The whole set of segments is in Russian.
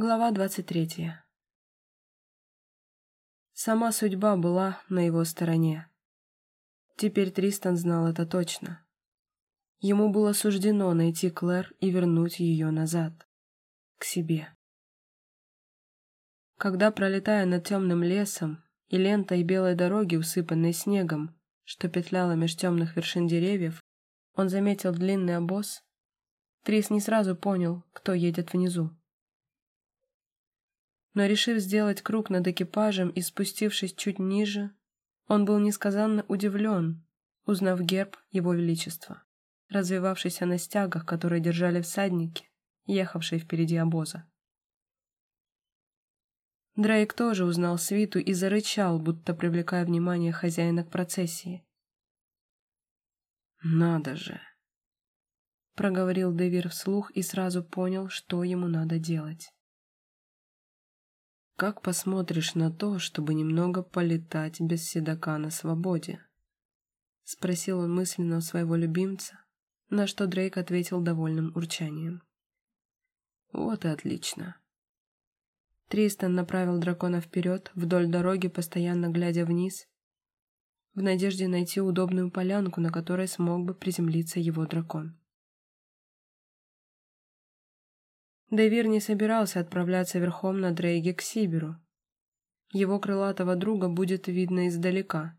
Глава двадцать третья. Сама судьба была на его стороне. Теперь Тристан знал это точно. Ему было суждено найти Клэр и вернуть ее назад, к себе. Когда, пролетая над темным лесом и лентой белой дороги, усыпанной снегом, что петляла меж темных вершин деревьев, он заметил длинный обоз, Трис не сразу понял, кто едет внизу но, решив сделать круг над экипажем и спустившись чуть ниже, он был несказанно удивлен, узнав герб Его Величества, развивавшийся на стягах, которые держали всадники, ехавшие впереди обоза. Дрейк тоже узнал свиту и зарычал, будто привлекая внимание хозяина к процессии. «Надо же!» — проговорил Девир вслух и сразу понял, что ему надо делать. Как посмотришь на то, чтобы немного полетать без седока на свободе? Спросил он мысленно у своего любимца, на что Дрейк ответил довольным урчанием. Вот и отлично. Тристан направил дракона вперед, вдоль дороги, постоянно глядя вниз, в надежде найти удобную полянку, на которой смог бы приземлиться его дракон. Дэвир не собирался отправляться верхом на Дрейге к Сибиру. Его крылатого друга будет видно издалека.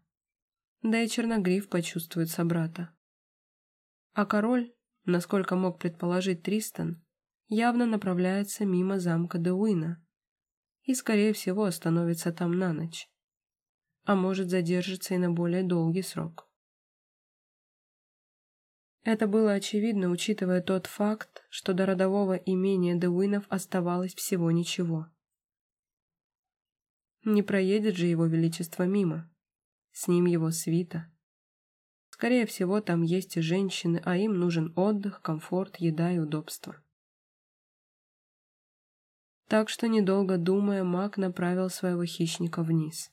Да и Черногриф почувствует собрата. А король, насколько мог предположить Тристан, явно направляется мимо замка Деуина и, скорее всего, остановится там на ночь. А может задержится и на более долгий срок. Это было очевидно, учитывая тот факт, что до родового имения Деуинов оставалось всего ничего. Не проедет же его величество мимо. С ним его свита. Скорее всего, там есть и женщины, а им нужен отдых, комфорт, еда и удобство. Так что, недолго думая, маг направил своего хищника вниз.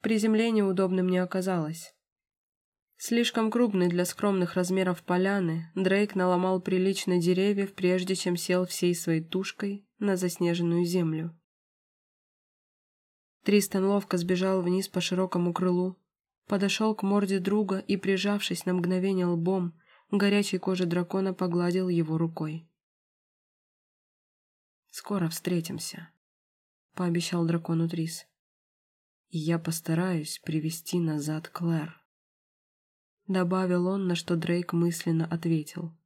Приземление удобным не оказалось. Слишком крупный для скромных размеров поляны, Дрейк наломал прилично деревьев, прежде чем сел всей своей тушкой на заснеженную землю. Тристан ловко сбежал вниз по широкому крылу, подошел к морде друга и, прижавшись на мгновение лбом, горячей кожи дракона погладил его рукой. «Скоро встретимся», — пообещал дракону Трис. «И я постараюсь привести назад Клэр». Добавил он, на что Дрейк мысленно ответил.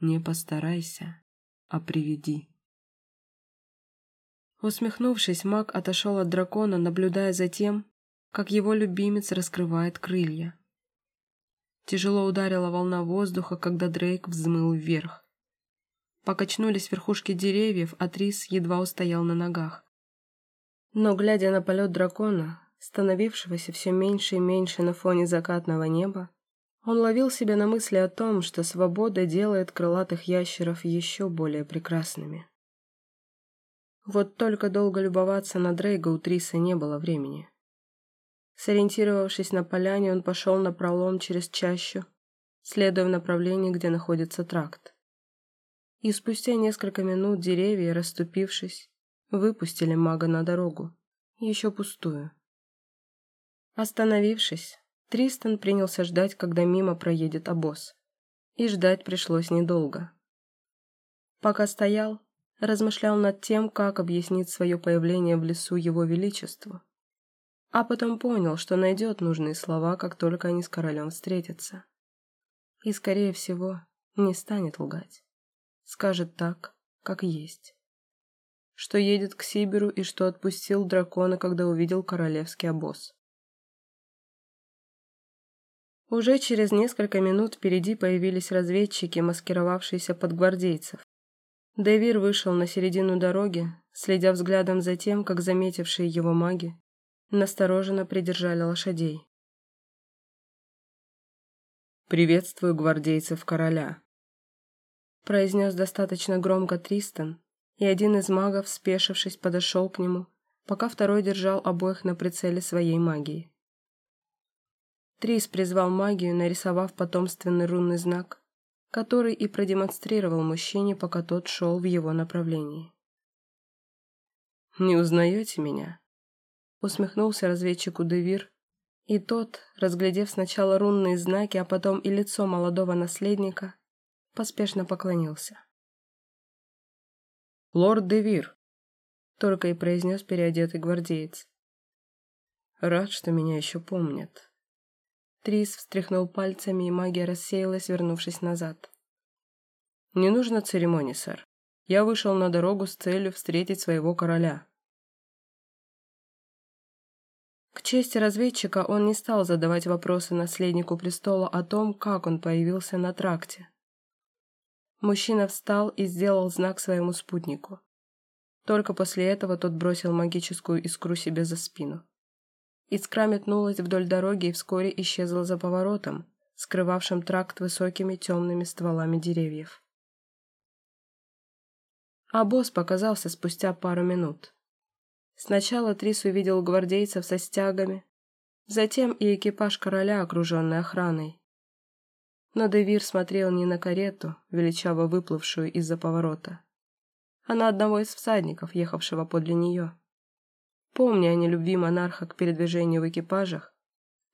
«Не постарайся, а приведи». Усмехнувшись, маг отошел от дракона, наблюдая за тем, как его любимец раскрывает крылья. Тяжело ударила волна воздуха, когда Дрейк взмыл вверх. Покачнулись верхушки деревьев, а Трис едва устоял на ногах. Но, глядя на полет дракона, становившегося все меньше и меньше на фоне закатного неба, он ловил себя на мысли о том, что свобода делает крылатых ящеров еще более прекрасными. Вот только долго любоваться на Дрейга у Триса не было времени. Сориентировавшись на поляне, он пошел на пролом через чащу, следуя в направлении, где находится тракт. И спустя несколько минут деревья, расступившись, выпустили мага на дорогу, еще пустую. Остановившись, Тристан принялся ждать, когда мимо проедет обоз. И ждать пришлось недолго. Пока стоял, размышлял над тем, как объяснить свое появление в лесу его величеству. А потом понял, что найдет нужные слова, как только они с королем встретятся. И, скорее всего, не станет лгать. Скажет так, как есть. Что едет к Сибиру и что отпустил дракона, когда увидел королевский обоз. Уже через несколько минут впереди появились разведчики, маскировавшиеся под гвардейцев. Дэвир вышел на середину дороги, следя взглядом за тем, как заметившие его маги настороженно придержали лошадей. «Приветствую гвардейцев короля», — произнес достаточно громко Тристан, и один из магов, спешившись, подошел к нему, пока второй держал обоих на прицеле своей магии. Трис призвал магию, нарисовав потомственный рунный знак, который и продемонстрировал мужчине, пока тот шел в его направлении. «Не узнаете меня?» Усмехнулся разведчику Девир, и тот, разглядев сначала рунные знаки, а потом и лицо молодого наследника, поспешно поклонился. «Лорд Девир», — только и произнес переодетый гвардеец. «Рад, что меня еще помнят». Трис встряхнул пальцами, и магия рассеялась, вернувшись назад. «Не нужно церемонии, сэр. Я вышел на дорогу с целью встретить своего короля». К чести разведчика он не стал задавать вопросы наследнику престола о том, как он появился на тракте. Мужчина встал и сделал знак своему спутнику. Только после этого тот бросил магическую искру себе за спину. Искра метнулась вдоль дороги и вскоре исчезла за поворотом, скрывавшим тракт высокими темными стволами деревьев. А босс показался спустя пару минут. Сначала Трис увидел гвардейцев со стягами, затем и экипаж короля, окруженный охраной. Но Девир смотрел не на карету, величаво выплывшую из-за поворота, а на одного из всадников, ехавшего подле нее. Помня о нелюбви монарха к передвижению в экипажах,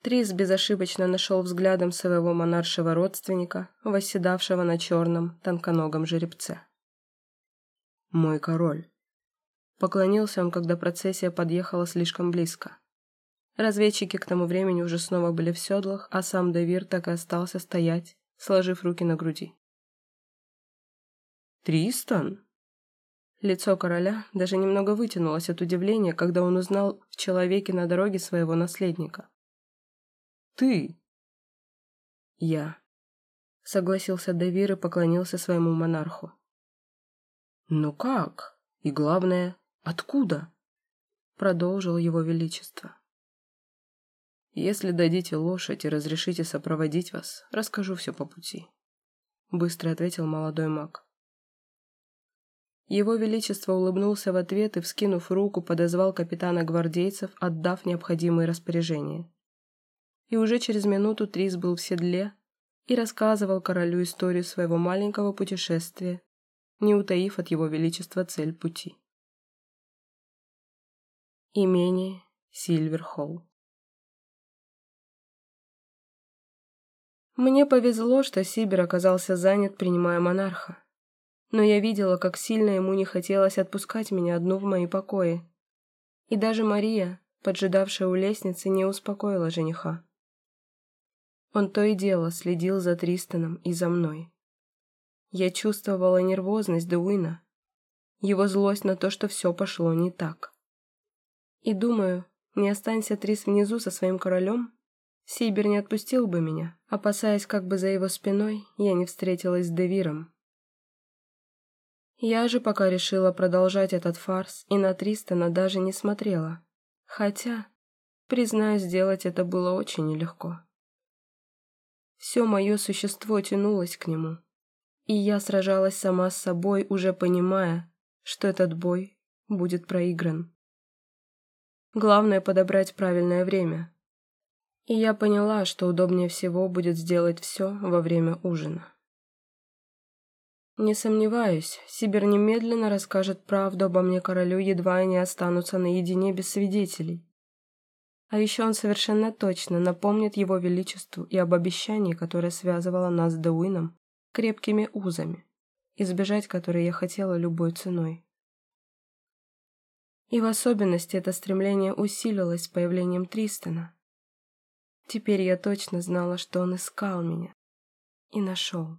Трис безошибочно нашел взглядом своего монаршего родственника, восседавшего на черном, тонконогом жеребце. «Мой король». Поклонился он, когда процессия подъехала слишком близко. Разведчики к тому времени уже снова были в седлах, а сам Девир так и остался стоять, сложив руки на груди. «Тристан?» Лицо короля даже немного вытянулось от удивления, когда он узнал в человеке на дороге своего наследника. «Ты?» «Я», — согласился Давир и поклонился своему монарху. «Ну как? И главное, откуда?» — продолжил его величество. «Если дадите лошадь и разрешите сопроводить вас, расскажу все по пути», — быстро ответил молодой маг. Его Величество улыбнулся в ответ и, вскинув руку, подозвал капитана гвардейцев, отдав необходимые распоряжения. И уже через минуту Трис был в седле и рассказывал королю историю своего маленького путешествия, не утаив от его Величества цель пути. Имение Сильверхолл Мне повезло, что Сибир оказался занят, принимая монарха но я видела, как сильно ему не хотелось отпускать меня одну в мои покои. И даже Мария, поджидавшая у лестницы, не успокоила жениха. Он то и дело следил за Тристаном и за мной. Я чувствовала нервозность Дуина, его злость на то, что все пошло не так. И думаю, не останься Трис внизу со своим королем, Сибир не отпустил бы меня, опасаясь, как бы за его спиной я не встретилась с Девиром. Я же пока решила продолжать этот фарс и на Тристана даже не смотрела. Хотя, признаю, сделать это было очень нелегко. Все мое существо тянулось к нему, и я сражалась сама с собой, уже понимая, что этот бой будет проигран. Главное подобрать правильное время. И я поняла, что удобнее всего будет сделать все во время ужина. Не сомневаюсь, Сибир немедленно расскажет правду обо мне королю, едва они останутся наедине без свидетелей. А еще он совершенно точно напомнит его величеству и об обещании, которое связывало нас с Деуином, крепкими узами, избежать которой я хотела любой ценой. И в особенности это стремление усилилось с появлением Тристона. Теперь я точно знала, что он искал меня и нашел.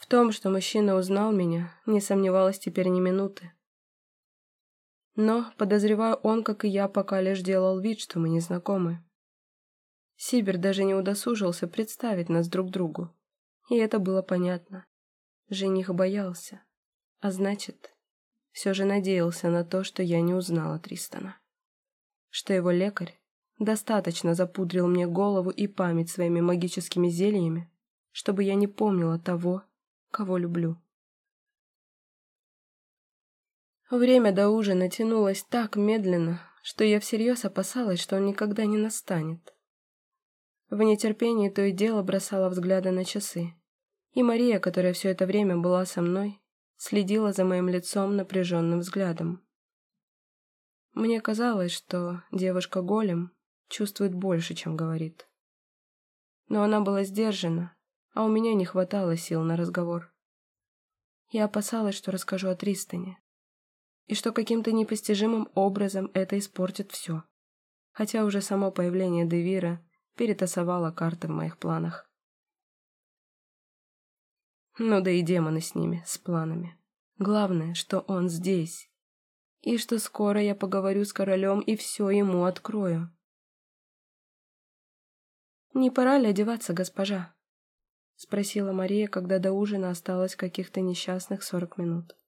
В том, что мужчина узнал меня, не сомневалась теперь ни минуты. Но, подозреваю, он, как и я, пока лишь делал вид, что мы не знакомы. Сибир даже не удосужился представить нас друг другу. И это было понятно. Жених боялся. А значит, все же надеялся на то, что я не узнала Тристона. Что его лекарь достаточно запудрил мне голову и память своими магическими зельями, чтобы я не помнила того, кого люблю. Время до ужина тянулось так медленно, что я всерьез опасалась, что он никогда не настанет. В нетерпении то и дело бросала взгляды на часы. И Мария, которая все это время была со мной, следила за моим лицом напряженным взглядом. Мне казалось, что девушка-голем чувствует больше, чем говорит. Но она была сдержана, а у меня не хватало сил на разговор. Я опасалась, что расскажу о Тристане, и что каким-то непостижимым образом это испортит все, хотя уже само появление Девира перетасовало карты в моих планах. Ну да и демоны с ними, с планами. Главное, что он здесь, и что скоро я поговорю с королем и все ему открою. «Не пора ли одеваться, госпожа?» — спросила Мария, когда до ужина осталось каких-то несчастных сорок минут.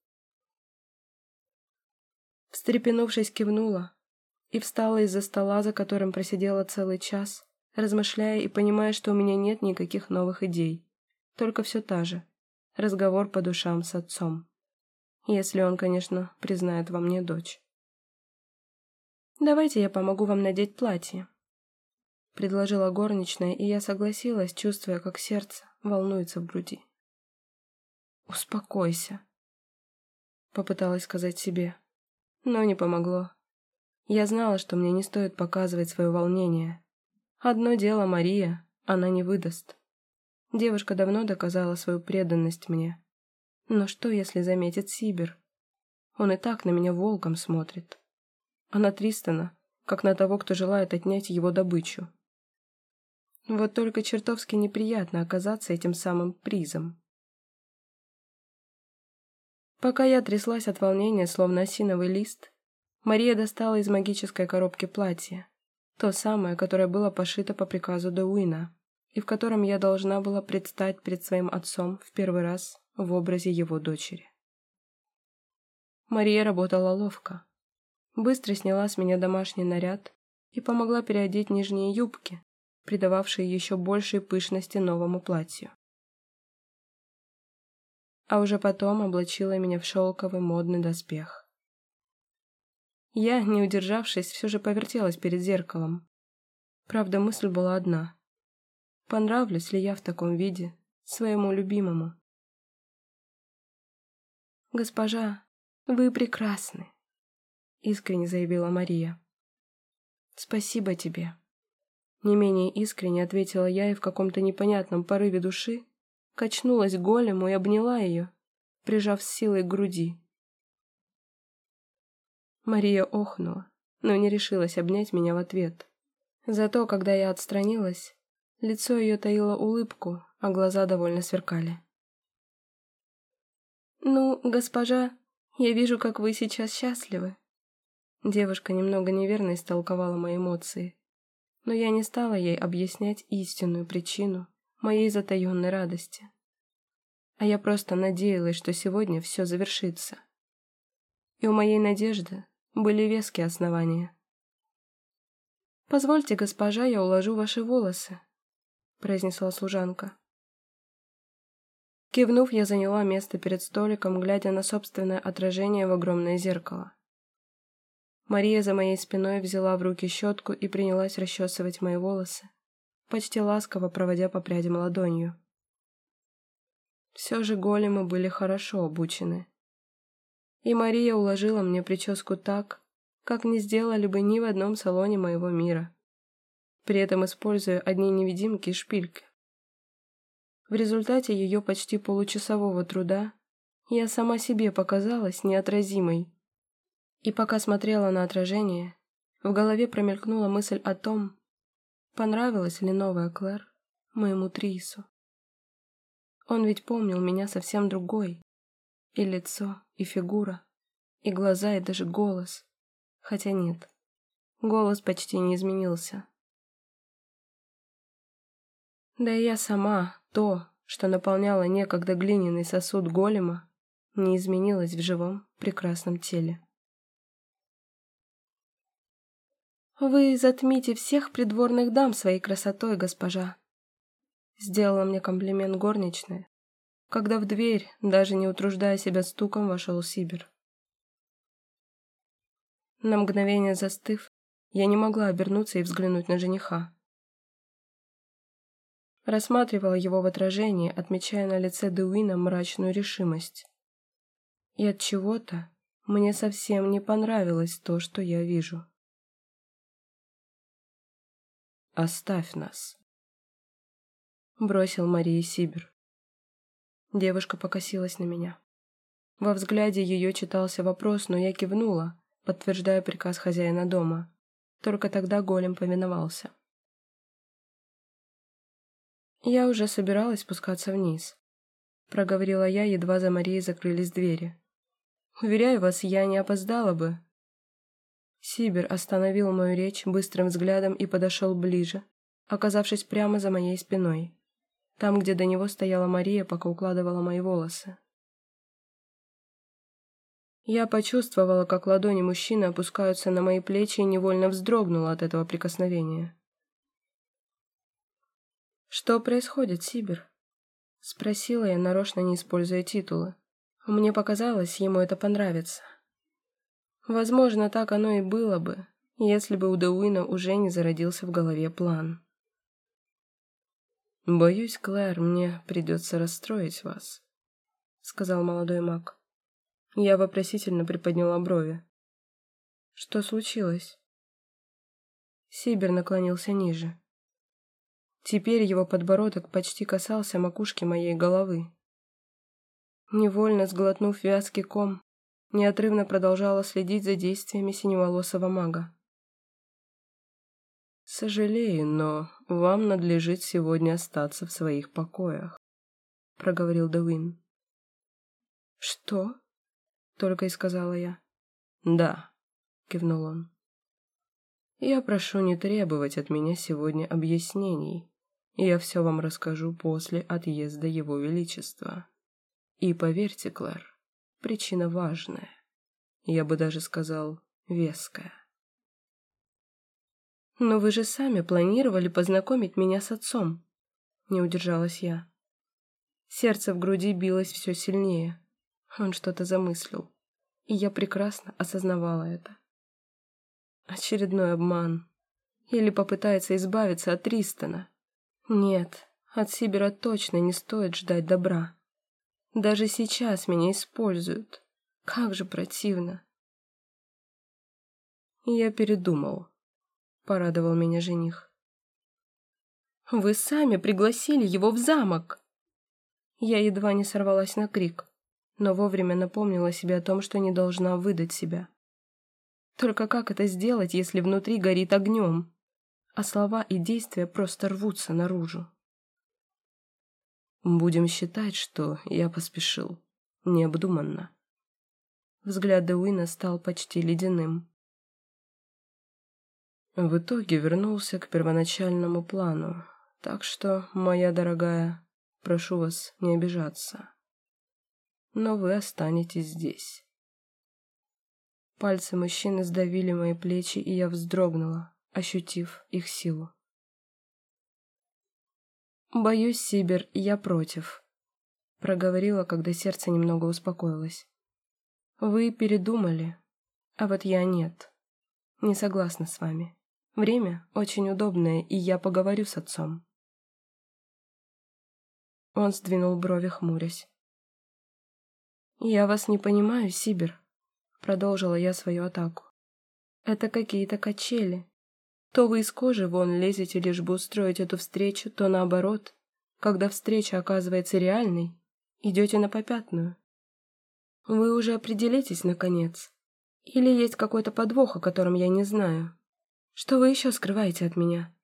Встрепенувшись, кивнула и встала из-за стола, за которым просидела целый час, размышляя и понимая, что у меня нет никаких новых идей, только все та же — разговор по душам с отцом. Если он, конечно, признает во мне дочь. «Давайте я помогу вам надеть платье», — предложила горничная, и я согласилась, чувствуя, как сердце волнуется в груди. «Успокойся», — попыталась сказать себе, но не помогло. Я знала, что мне не стоит показывать свое волнение. Одно дело Мария, она не выдаст. Девушка давно доказала свою преданность мне. Но что, если заметит Сибир? Он и так на меня волком смотрит. А на Тристона, как на того, кто желает отнять его добычу. Вот только чертовски неприятно оказаться этим самым призом. Пока я тряслась от волнения, словно осиновый лист, Мария достала из магической коробки платье, то самое, которое было пошито по приказу Деуина, и в котором я должна была предстать перед своим отцом в первый раз в образе его дочери. Мария работала ловко. Быстро сняла с меня домашний наряд и помогла переодеть нижние юбки, придававшие еще большей пышности новому платью. А уже потом облачила меня в шелковый модный доспех. Я, не удержавшись, все же повертелась перед зеркалом. Правда, мысль была одна. Понравлюсь ли я в таком виде своему любимому? «Госпожа, вы прекрасны», — искренне заявила Мария. «Спасибо тебе», не менее искренне ответила я и в каком-то непонятном порыве души качнулась голему и обняла ее, прижав с силой к груди. Мария охнула, но не решилась обнять меня в ответ. Зато, когда я отстранилась, лицо ее таило улыбку, а глаза довольно сверкали. «Ну, госпожа, я вижу, как вы сейчас счастливы». Девушка немного неверно истолковала мои эмоции но я не стала ей объяснять истинную причину моей затаенной радости. А я просто надеялась, что сегодня все завершится. И у моей надежды были веские основания. «Позвольте, госпожа, я уложу ваши волосы», — произнесла служанка. Кивнув, я заняла место перед столиком, глядя на собственное отражение в огромное зеркало. Мария за моей спиной взяла в руки щетку и принялась расчесывать мои волосы, почти ласково проводя по прядям ладонью. Все же големы были хорошо обучены. И Мария уложила мне прическу так, как не сделали бы ни в одном салоне моего мира, при этом используя одни невидимки и шпильки. В результате ее почти получасового труда я сама себе показалась неотразимой и пока смотрела на отражение, в голове промелькнула мысль о том, понравилась ли новая Клэр моему Трису. Он ведь помнил меня совсем другой. И лицо, и фигура, и глаза, и даже голос. Хотя нет, голос почти не изменился. Да и я сама, то, что наполняло некогда глиняный сосуд голема, не изменилась в живом, прекрасном теле. «Вы затмите всех придворных дам своей красотой, госпожа!» Сделала мне комплимент горничная, когда в дверь, даже не утруждая себя стуком, вошел Сибир. На мгновение застыв, я не могла обернуться и взглянуть на жениха. Рассматривала его в отражении, отмечая на лице Дуина мрачную решимость. И от чего-то мне совсем не понравилось то, что я вижу. «Оставь нас», — бросил Мария Сибир. Девушка покосилась на меня. Во взгляде ее читался вопрос, но я кивнула, подтверждая приказ хозяина дома. Только тогда голем повиновался. Я уже собиралась спускаться вниз. Проговорила я, едва за Марией закрылись двери. Уверяю вас, я не опоздала бы. Сибир остановил мою речь быстрым взглядом и подошел ближе, оказавшись прямо за моей спиной, там, где до него стояла Мария, пока укладывала мои волосы. Я почувствовала, как ладони мужчины опускаются на мои плечи и невольно вздрогнула от этого прикосновения. «Что происходит, Сибир?» — спросила я, нарочно не используя титулы. Мне показалось, ему это понравится. Возможно, так оно и было бы, если бы у Деуина уже не зародился в голове план. «Боюсь, Клэр, мне придется расстроить вас», — сказал молодой маг. Я вопросительно приподняла брови. «Что случилось?» Сибир наклонился ниже. Теперь его подбородок почти касался макушки моей головы. Невольно сглотнув вязкий ком, неотрывно продолжала следить за действиями синеволосого мага. «Сожалею, но вам надлежит сегодня остаться в своих покоях», — проговорил Девин. «Что?» — только и сказала я. «Да», — кивнул он. «Я прошу не требовать от меня сегодня объяснений. Я все вам расскажу после отъезда Его Величества. И поверьте, Клэр, причина важная. Я бы даже сказал, веская. «Но вы же сами планировали познакомить меня с отцом», — не удержалась я. Сердце в груди билось все сильнее. Он что-то замыслил, и я прекрасно осознавала это. Очередной обман. Или попытается избавиться от Ристона. Нет, от Сибера точно не стоит ждать добра. Даже сейчас меня используют. Как же противно. Я передумал. Порадовал меня жених. Вы сами пригласили его в замок. Я едва не сорвалась на крик, но вовремя напомнила себе о том, что не должна выдать себя. Только как это сделать, если внутри горит огнем? а слова и действия просто рвутся наружу. Будем считать, что я поспешил, необдуманно. Взгляд Деуина стал почти ледяным. В итоге вернулся к первоначальному плану, так что, моя дорогая, прошу вас не обижаться. Но вы останетесь здесь. Пальцы мужчины сдавили мои плечи, и я вздрогнула, ощутив их силу. «Боюсь, Сибир, я против», — проговорила, когда сердце немного успокоилось. «Вы передумали, а вот я нет. Не согласна с вами. Время очень удобное, и я поговорю с отцом». Он сдвинул брови, хмурясь. «Я вас не понимаю, Сибир», — продолжила я свою атаку. «Это какие-то качели, то вы из кожи вон лезете, лишь бы устроить эту встречу, то наоборот, когда встреча оказывается реальной, идете на попятную. Вы уже определитесь, наконец. Или есть какой-то подвох, о котором я не знаю? Что вы еще скрываете от меня?»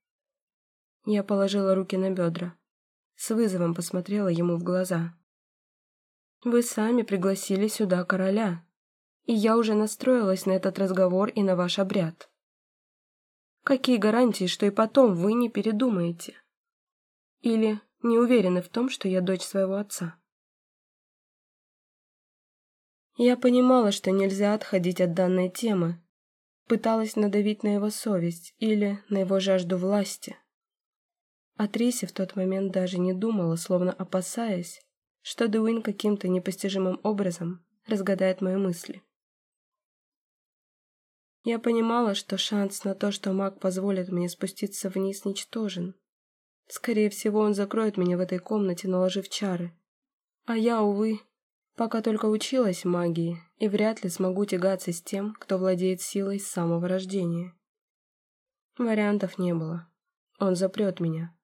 Я положила руки на бедра. С вызовом посмотрела ему в глаза. «Вы сами пригласили сюда короля, и я уже настроилась на этот разговор и на ваш обряд. Какие гарантии, что и потом вы не передумаете? Или не уверены в том, что я дочь своего отца? Я понимала, что нельзя отходить от данной темы. Пыталась надавить на его совесть или на его жажду власти. О Трисе в тот момент даже не думала, словно опасаясь, что Дуин каким-то непостижимым образом разгадает мои мысли. Я понимала, что шанс на то, что маг позволит мне спуститься вниз, ничтожен. Скорее всего, он закроет меня в этой комнате, наложив чары. А я, увы, пока только училась магии и вряд ли смогу тягаться с тем, кто владеет силой с самого рождения. Вариантов не было. Он запрет меня.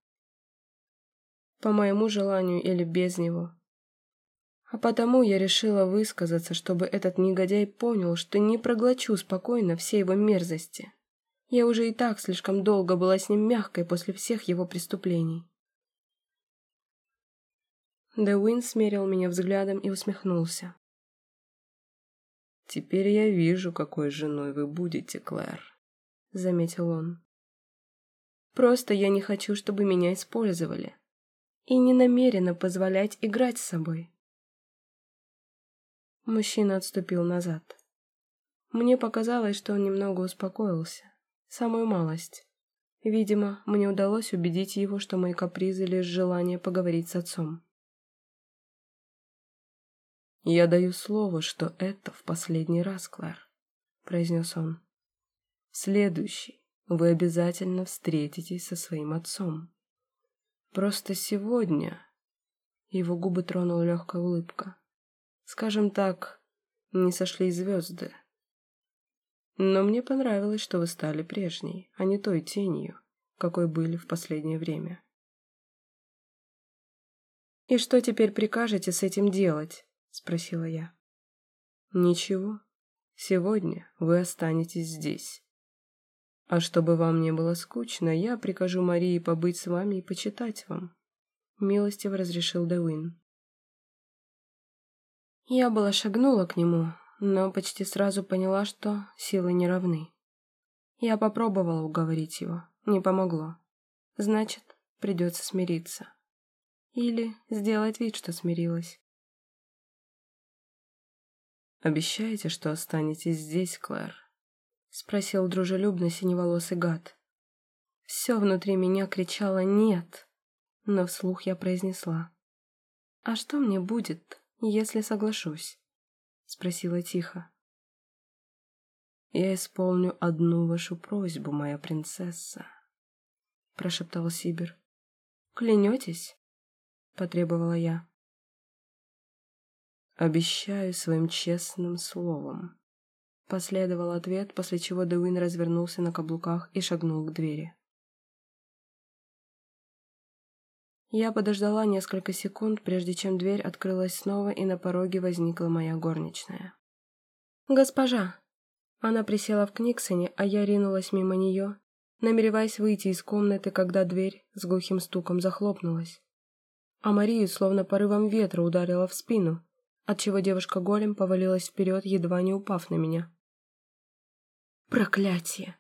По моему желанию или без него. А потому я решила высказаться, чтобы этот негодяй понял, что не проглочу спокойно все его мерзости. Я уже и так слишком долго была с ним мягкой после всех его преступлений. Дэуин смерил меня взглядом и усмехнулся. «Теперь я вижу, какой женой вы будете, Клэр», — заметил он. «Просто я не хочу, чтобы меня использовали, и не намерена позволять играть с собой». Мужчина отступил назад. Мне показалось, что он немного успокоился. Самую малость. Видимо, мне удалось убедить его, что мои капризы лишь желание поговорить с отцом. «Я даю слово, что это в последний раз, Клэр», — произнес он. «В следующий вы обязательно встретитесь со своим отцом. Просто сегодня...» Его губы тронула легкая улыбка. Скажем так, не сошли звезды. Но мне понравилось, что вы стали прежней, а не той тенью, какой были в последнее время. «И что теперь прикажете с этим делать?» — спросила я. «Ничего. Сегодня вы останетесь здесь. А чтобы вам не было скучно, я прикажу Марии побыть с вами и почитать вам», — милостиво разрешил Дэуин. Я была шагнула к нему, но почти сразу поняла, что силы не равны. Я попробовала уговорить его, не помогло. Значит, придется смириться. Или сделать вид, что смирилась. «Обещаете, что останетесь здесь, Клэр?» — спросил дружелюбно синеволосый гад. Все внутри меня кричало «нет», но вслух я произнесла. «А что мне будет, если соглашусь?» — спросила тихо. «Я исполню одну вашу просьбу, моя принцесса», — прошептал Сибир. «Клянетесь?» — потребовала я. «Обещаю своим честным словом», — последовал ответ, после чего Дэуин развернулся на каблуках и шагнул к двери. Я подождала несколько секунд, прежде чем дверь открылась снова, и на пороге возникла моя горничная. «Госпожа!» Она присела в Книксоне, а я ринулась мимо нее, намереваясь выйти из комнаты, когда дверь с глухим стуком захлопнулась. А Марию словно порывом ветра ударила в спину, отчего девушка голем повалилась вперед, едва не упав на меня. «Проклятие!»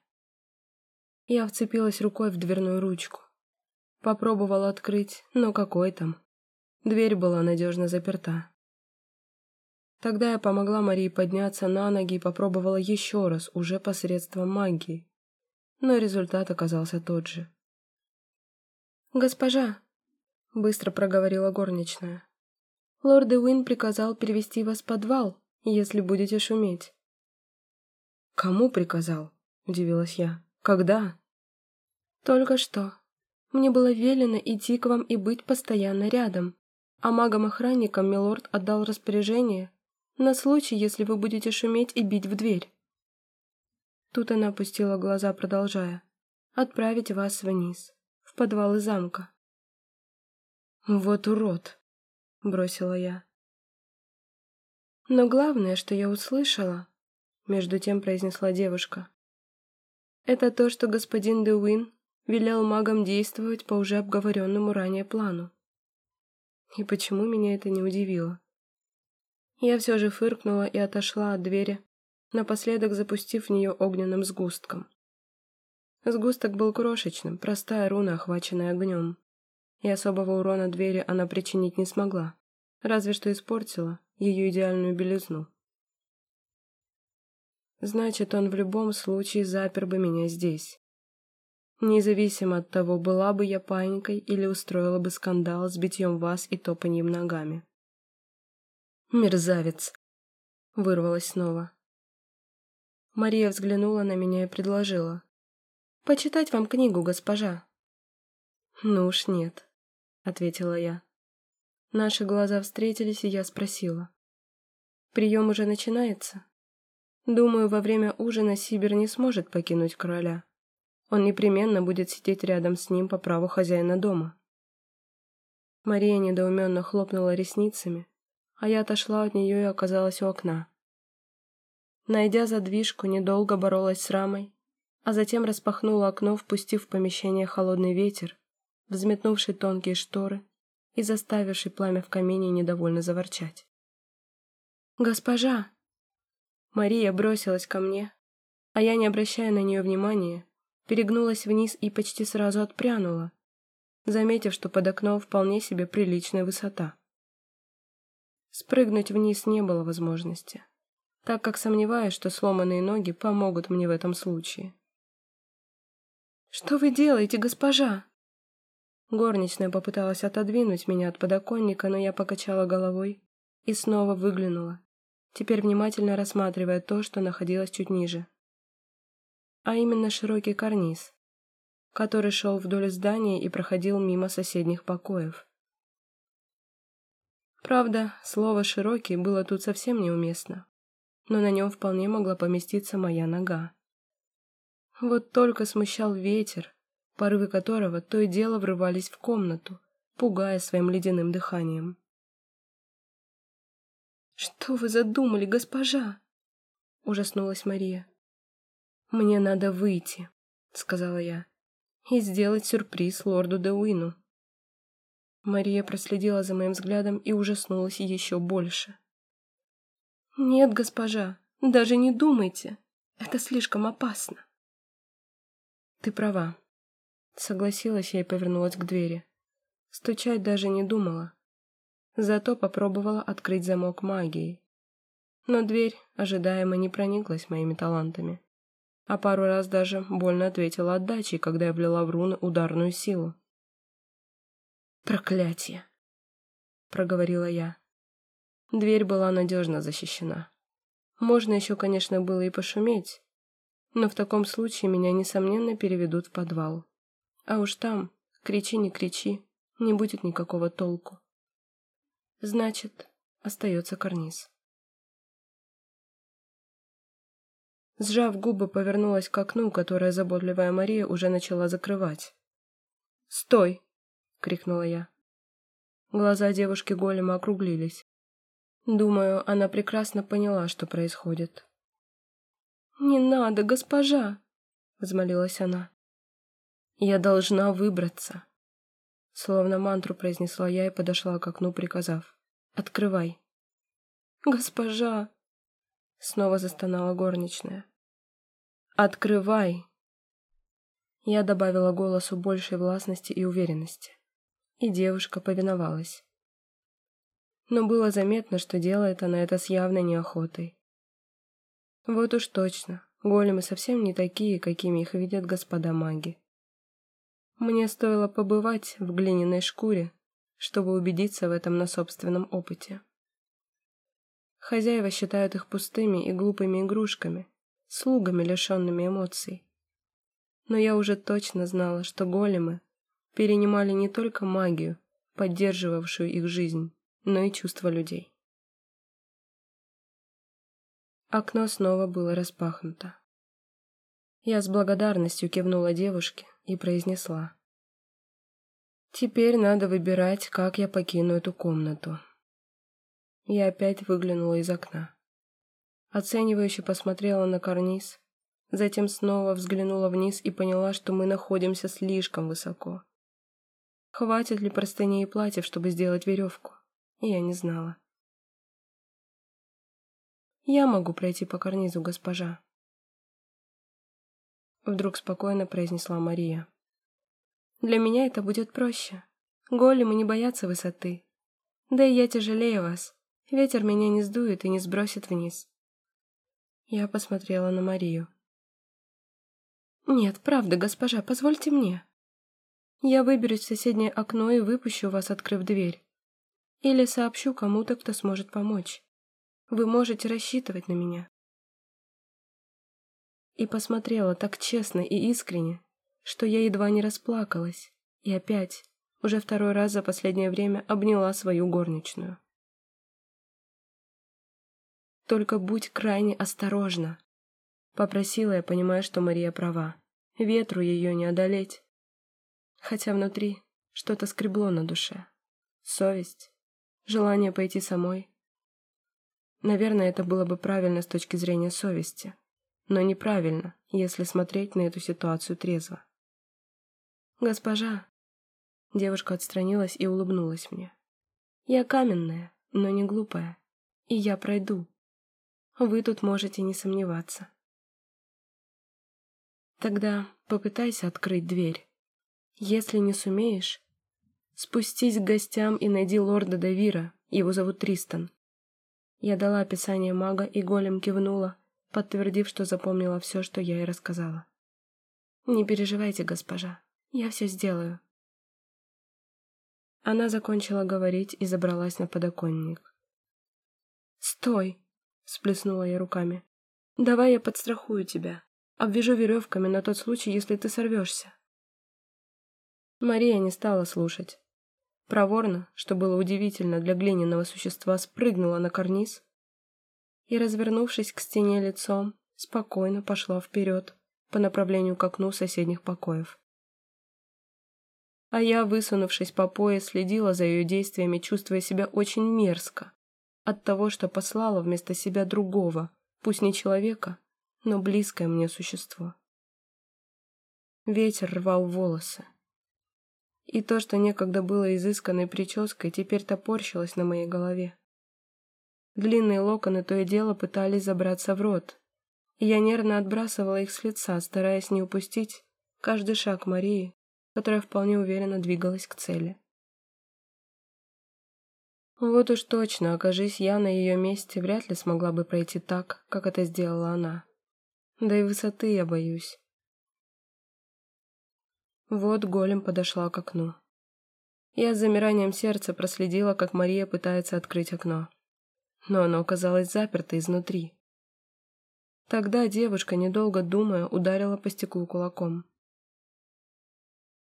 Я вцепилась рукой в дверную ручку. Попробовал открыть, но какой там. Дверь была надежно заперта. Тогда я помогла Марии подняться на ноги и попробовала еще раз, уже посредством магии. Но результат оказался тот же. «Госпожа», — быстро проговорила горничная, — «лорд Уин приказал перевести вас в подвал, если будете шуметь». «Кому приказал?» — удивилась я. «Когда?» «Только что», мне было велено идти к вам и быть постоянно рядом, а магам-охранникам милорд отдал распоряжение на случай, если вы будете шуметь и бить в дверь. Тут она опустила глаза, продолжая. «Отправить вас вниз, в подвалы замка». «Вот урод!» — бросила я. «Но главное, что я услышала», — между тем произнесла девушка, «это то, что господин Деуин велел магам действовать по уже обговоренному ранее плану. И почему меня это не удивило? Я все же фыркнула и отошла от двери, напоследок запустив в нее огненным сгустком. Сгусток был крошечным, простая руна, охваченная огнем. И особого урона двери она причинить не смогла, разве что испортила ее идеальную белизну. Значит, он в любом случае запер бы меня здесь. Независимо от того, была бы я паинькой или устроила бы скандал с битьем вас и топаньем ногами. «Мерзавец!» — вырвалась снова. Мария взглянула на меня и предложила. «Почитать вам книгу, госпожа». «Ну уж нет», — ответила я. Наши глаза встретились, и я спросила. «Прием уже начинается?» «Думаю, во время ужина Сибир не сможет покинуть короля. Он непременно будет сидеть рядом с ним по праву хозяина дома». Мария недоуменно хлопнула ресницами, а я отошла от нее и оказалась у окна. Найдя задвижку, недолго боролась с рамой, а затем распахнула окно, впустив в помещение холодный ветер, взметнувший тонкие шторы и заставивший пламя в камине недовольно заворчать. «Госпожа!» Мария бросилась ко мне, а я, не обращая на нее внимания, перегнулась вниз и почти сразу отпрянула, заметив, что под окном вполне себе приличная высота. Спрыгнуть вниз не было возможности, так как сомневаюсь, что сломанные ноги помогут мне в этом случае. «Что вы делаете, госпожа?» Горничная попыталась отодвинуть меня от подоконника, но я покачала головой и снова выглянула, теперь внимательно рассматривая то, что находилось чуть ниже. А именно широкий карниз, который шел вдоль здания и проходил мимо соседних покоев. Правда, слово «широкий» было тут совсем неуместно, но на нем вполне могла поместиться моя нога. Вот только смущал ветер, порывы которого то и дело врывались в комнату, пугая своим ледяным дыханием. «Что вы задумали, госпожа?» — ужаснулась Мария. «Мне надо выйти», — сказала я и сделать сюрприз лорду Деуину. Мария проследила за моим взглядом и ужаснулась еще больше. «Нет, госпожа, даже не думайте. Это слишком опасно». «Ты права», — согласилась я и повернулась к двери. Стучать даже не думала. Зато попробовала открыть замок магией. Но дверь ожидаемо не прониклась моими талантами а пару раз даже больно ответила отдачей, когда я влила в руны ударную силу. «Проклятие!» — проговорила я. Дверь была надежно защищена. Можно еще, конечно, было и пошуметь, но в таком случае меня, несомненно, переведут в подвал. А уж там, кричи не кричи, не будет никакого толку. Значит, остается карниз. Сжав губы, повернулась к окну, которое заботливая Мария уже начала закрывать. «Стой!» — крикнула я. Глаза девушки голема округлились. Думаю, она прекрасно поняла, что происходит. «Не надо, госпожа!» — взмолилась она. «Я должна выбраться!» Словно мантру произнесла я и подошла к окну, приказав. «Открывай!» «Госпожа!» Снова застонала горничная. «Открывай!» Я добавила голосу большей властности и уверенности. И девушка повиновалась. Но было заметно, что делает она это с явной неохотой. Вот уж точно, големы совсем не такие, какими их видят господа маги. Мне стоило побывать в глиняной шкуре, чтобы убедиться в этом на собственном опыте. Хозяева считают их пустыми и глупыми игрушками, слугами, лишенными эмоций. Но я уже точно знала, что големы перенимали не только магию, поддерживавшую их жизнь, но и чувства людей. Окно снова было распахнуто. Я с благодарностью кивнула девушке и произнесла. «Теперь надо выбирать, как я покину эту комнату». Я опять выглянула из окна. Оценивающе посмотрела на карниз, затем снова взглянула вниз и поняла, что мы находимся слишком высоко. Хватит ли простыней и платьев, чтобы сделать веревку? Я не знала. «Я могу пройти по карнизу, госпожа», — вдруг спокойно произнесла Мария. «Для меня это будет проще. Големы не боятся высоты. Да и я тяжелее вас. Ветер меня не сдует и не сбросит вниз. Я посмотрела на Марию. «Нет, правда, госпожа, позвольте мне. Я выберусь в соседнее окно и выпущу вас, открыв дверь. Или сообщу кому-то, кто сможет помочь. Вы можете рассчитывать на меня». И посмотрела так честно и искренне, что я едва не расплакалась И опять, уже второй раз за последнее время обняла свою горничную. «Только будь крайне осторожна», — попросила я, понимая, что Мария права. Ветру ее не одолеть. Хотя внутри что-то скребло на душе. Совесть, желание пойти самой. Наверное, это было бы правильно с точки зрения совести, но неправильно, если смотреть на эту ситуацию трезво. «Госпожа», Девушка отстранилась и улыбнулась мне. «Я каменная, но не глупая, и я пройду. Вы тут можете не сомневаться». «Тогда попытайся открыть дверь. Если не сумеешь, спустись к гостям и найди лорда Давира, его зовут Тристан». Я дала описание мага, и голем кивнула, подтвердив, что запомнила все, что я ей рассказала. «Не переживайте, госпожа, я все сделаю». Она закончила говорить и забралась на подоконник. «Стой!» — всплеснула я руками. «Давай я подстрахую тебя. Обвяжу веревками на тот случай, если ты сорвешься». Мария не стала слушать. Проворно, что было удивительно для глиняного существа, спрыгнула на карниз и, развернувшись к стене лицом, спокойно пошла вперед по направлению к окну соседних покоев а я, высунувшись по пояс, следила за ее действиями, чувствуя себя очень мерзко от того, что послала вместо себя другого, пусть не человека, но близкое мне существо. Ветер рвал волосы. И то, что некогда было изысканной прической, теперь топорщилось на моей голове. Длинные локоны то и дело пытались забраться в рот, и я нервно отбрасывала их с лица, стараясь не упустить каждый шаг Марии, которая вполне уверенно двигалась к цели. Вот уж точно, окажись я на ее месте, вряд ли смогла бы пройти так, как это сделала она. Да и высоты я боюсь. Вот голем подошла к окну. Я с замиранием сердца проследила, как Мария пытается открыть окно. Но оно оказалось заперто изнутри. Тогда девушка, недолго думая, ударила по стеклу кулаком.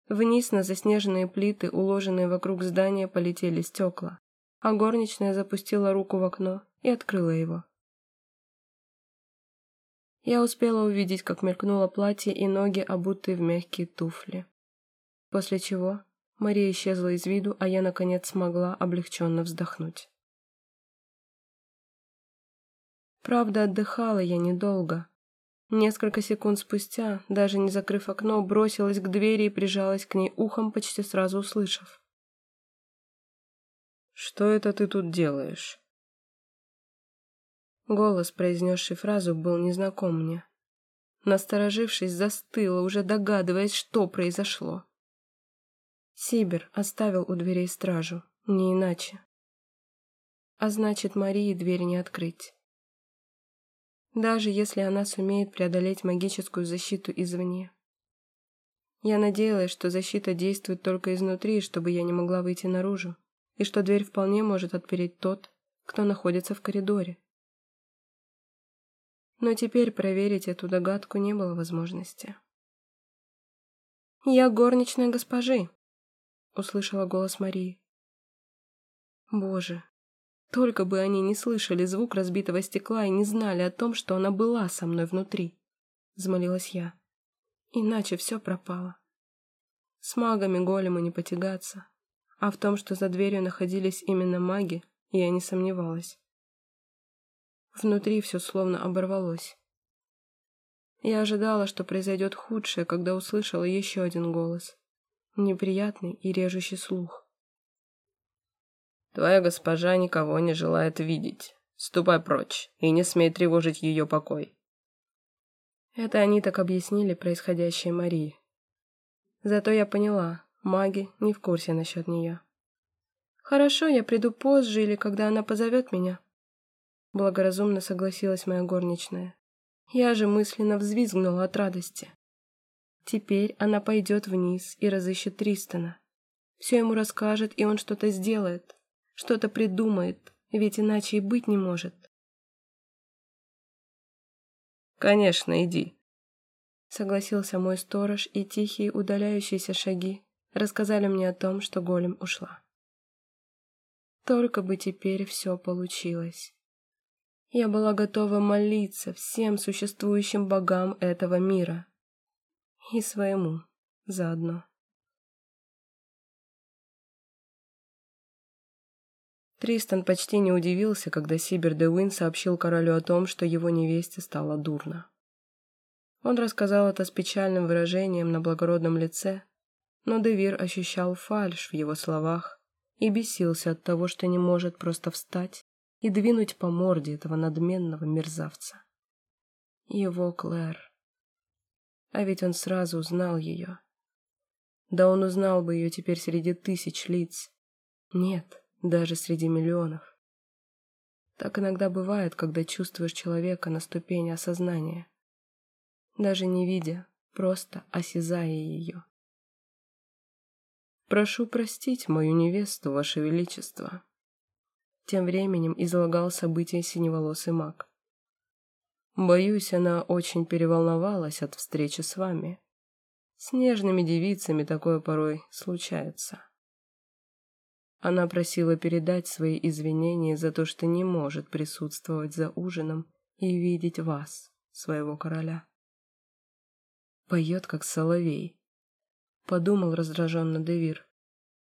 Вниз на заснеженные плиты, уложенные вокруг здания, полетели стекла, а горничная запустила руку в окно и открыла его. Я успела увидеть, как мелькнуло платье и ноги, обутые в мягкие туфли. После чего Мария исчезла из виду, а я, наконец, смогла облегченно вздохнуть. Правда, отдыхала я недолго, Несколько секунд спустя, даже не закрыв окно, бросилась к двери и прижалась к ней ухом, почти сразу услышав. «Что это ты тут делаешь?» Голос, произнесший фразу, был незнаком мне. Насторожившись, застыла, уже догадываясь, что произошло. Сибир оставил у дверей стражу, не иначе. А значит, Марии дверь не открыть даже если она сумеет преодолеть магическую защиту извне. Я надеялась, что защита действует только изнутри, чтобы я не могла выйти наружу, и что дверь вполне может отпереть тот, кто находится в коридоре. Но теперь проверить эту догадку не было возможности. «Я горничная госпожи», — услышала голос Марии. Боже, только бы они не слышали звук разбитого стекла и не знали о том, что она была со мной внутри, взмолилась я. Иначе все пропало. С магами голему не потягаться, а в том, что за дверью находились именно маги, я не сомневалась. Внутри все словно оборвалось. Я ожидала, что произойдет худшее, когда услышала еще один голос, неприятный и режущий слух. Твоя госпожа никого не желает видеть. Ступай прочь и не смей тревожить ее покой. Это они так объяснили происходящее Марии. Зато я поняла, маги не в курсе насчет нее. Хорошо, я приду позже или когда она позовет меня. Благоразумно согласилась моя горничная. Я же мысленно взвизгнула от радости. Теперь она пойдет вниз и разыщет Тристона. Все ему расскажет, и он что-то сделает. Что-то придумает, ведь иначе и быть не может. «Конечно, иди», — согласился мой сторож, и тихие удаляющиеся шаги рассказали мне о том, что голем ушла. Только бы теперь все получилось. Я была готова молиться всем существующим богам этого мира. И своему заодно. Тристан почти не удивился, когда Сибер де Уин сообщил королю о том, что его невесте стало дурно. Он рассказал это с печальным выражением на благородном лице, но Девир ощущал фальшь в его словах и бесился от того, что не может просто встать и двинуть по морде этого надменного мерзавца. Его Клэр. А ведь он сразу узнал ее. Да он узнал бы ее теперь среди тысяч лиц. Нет, даже среди миллионов. Так иногда бывает, когда чувствуешь человека на ступени осознания. Даже не видя, просто осязая ее. «Прошу простить мою невесту, Ваше Величество», тем временем излагал события синеволосый маг. Боюсь, она очень переволновалась от встречи с вами. С нежными девицами такое порой случается. Она просила передать свои извинения за то, что не может присутствовать за ужином и видеть вас, своего короля. Поет, как соловей. Подумал раздраженно Девир.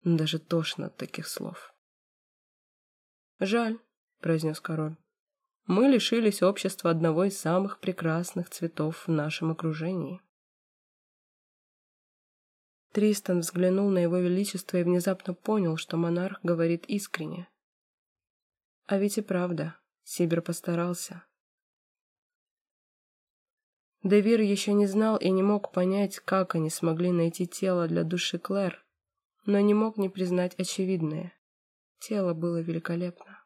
Даже тошно от таких слов. «Жаль», — произнес король. «Мы лишились общества одного из самых прекрасных цветов в нашем окружении». Тристан взглянул на его величество и внезапно понял, что монарх говорит искренне. А ведь и правда, Сибир постарался. Девир еще не знал и не мог понять, как они смогли найти тело для души Клэр, но не мог не признать очевидное. Тело было великолепно.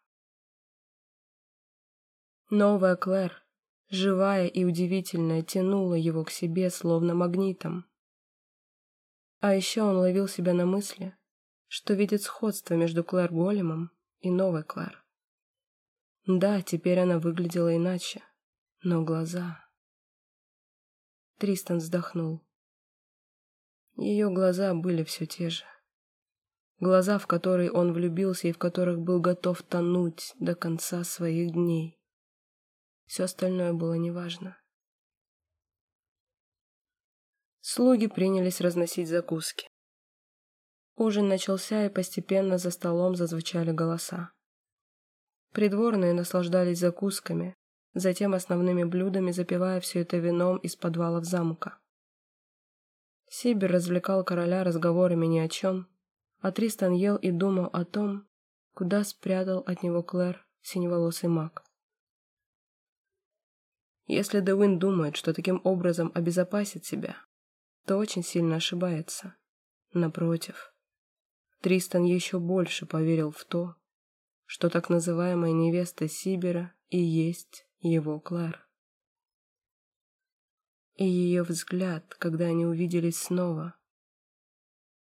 Новая Клэр, живая и удивительная, тянула его к себе словно магнитом. А еще он ловил себя на мысли, что видит сходство между Клэр Големом и новой Клэр. Да, теперь она выглядела иначе, но глаза... Тристан вздохнул. Ее глаза были все те же. Глаза, в которые он влюбился и в которых был готов тонуть до конца своих дней. Все остальное было неважно. Слуги принялись разносить закуски. Ужин начался, и постепенно за столом зазвучали голоса. Придворные наслаждались закусками, затем основными блюдами запивая все это вином из подвалов замка. Сибир развлекал короля разговорами ни о чем, а Тристан ел и думал о том, куда спрятал от него Клэр синеволосый маг. Если Дэвин думает, что таким образом обезопасит себя, то очень сильно ошибается. Напротив, Тристан еще больше поверил в то, что так называемая невеста Сибера и есть его Клэр. И ее взгляд, когда они увиделись снова,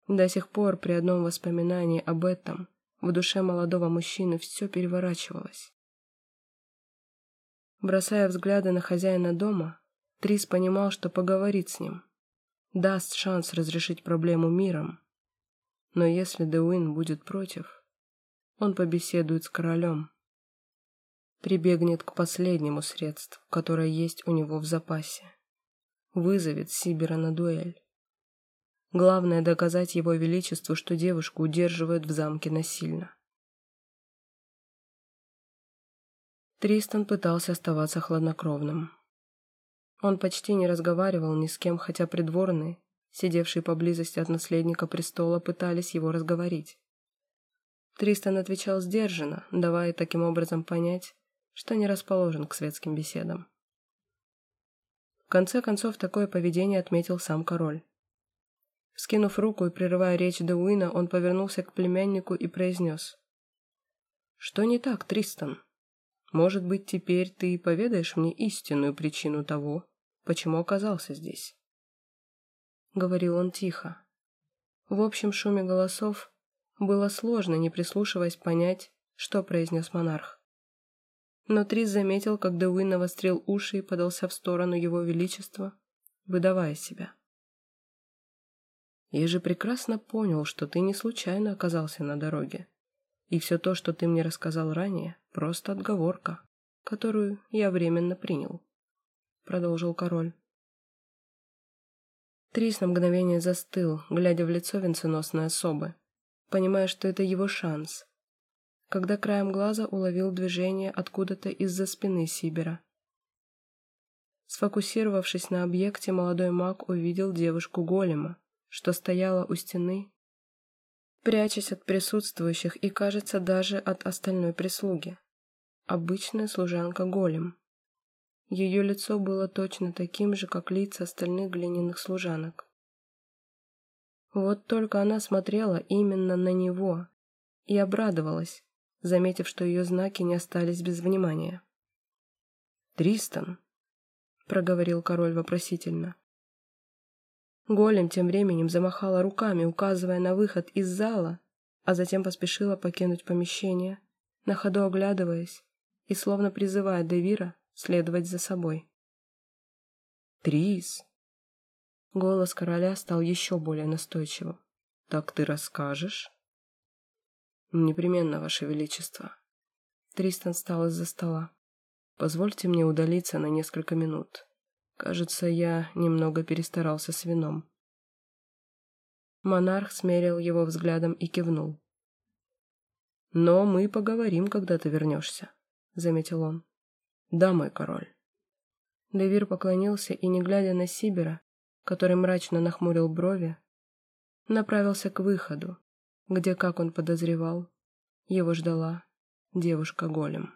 до сих пор при одном воспоминании об этом в душе молодого мужчины все переворачивалось. Бросая взгляды на хозяина дома, Трис понимал, что поговорит с ним, даст шанс разрешить проблему миром. Но если Деуин будет против, он побеседует с королем, прибегнет к последнему средству, которое есть у него в запасе, вызовет Сибера на дуэль. Главное доказать его величеству, что девушку удерживают в замке насильно. Тристан пытался оставаться хладнокровным. Он почти не разговаривал ни с кем, хотя придворные, сидевшие поблизости от наследника престола, пытались его разговорить. Тристан отвечал сдержанно, давая таким образом понять, что не расположен к светским беседам. В конце концов, такое поведение отметил сам король. Скинув руку и прерывая речь Деуина, он повернулся к племяннику и произнес. «Что не так, Тристан? Может быть, теперь ты поведаешь мне истинную причину того, почему оказался здесь?» Говорил он тихо. В общем шуме голосов было сложно, не прислушиваясь, понять, что произнес монарх. Но Трис заметил, как Деуин навострил уши и подался в сторону его величества, выдавая себя. Я же прекрасно понял, что ты не случайно оказался на дороге. И все то, что ты мне рассказал ранее, просто отговорка, которую я временно принял. Продолжил король. Трис на мгновение застыл, глядя в лицо венценосной особы, понимая, что это его шанс. Когда краем глаза уловил движение откуда-то из-за спины Сибера. Сфокусировавшись на объекте, молодой маг увидел девушку-голема, что стояла у стены, прячась от присутствующих и, кажется, даже от остальной прислуги. Обычная служанка-голем. Ее лицо было точно таким же, как лица остальных глиняных служанок. Вот только она смотрела именно на него и обрадовалась, заметив, что ее знаки не остались без внимания. «Тристан», — проговорил король вопросительно. Голем тем временем замахала руками, указывая на выход из зала, а затем поспешила покинуть помещение, на ходу оглядываясь и словно призывая Девира следовать за собой. «Трис!» Голос короля стал еще более настойчивым. «Так ты расскажешь?» «Непременно, Ваше Величество». Тристан встал из-за стола. «Позвольте мне удалиться на несколько минут. Кажется, я немного перестарался с вином». Монарх смерил его взглядом и кивнул. «Но мы поговорим, когда ты вернешься», — заметил он. «Да, мой король». Девир поклонился и, не глядя на Сибера, который мрачно нахмурил брови, направился к выходу, где, как он подозревал, его ждала девушка-голем.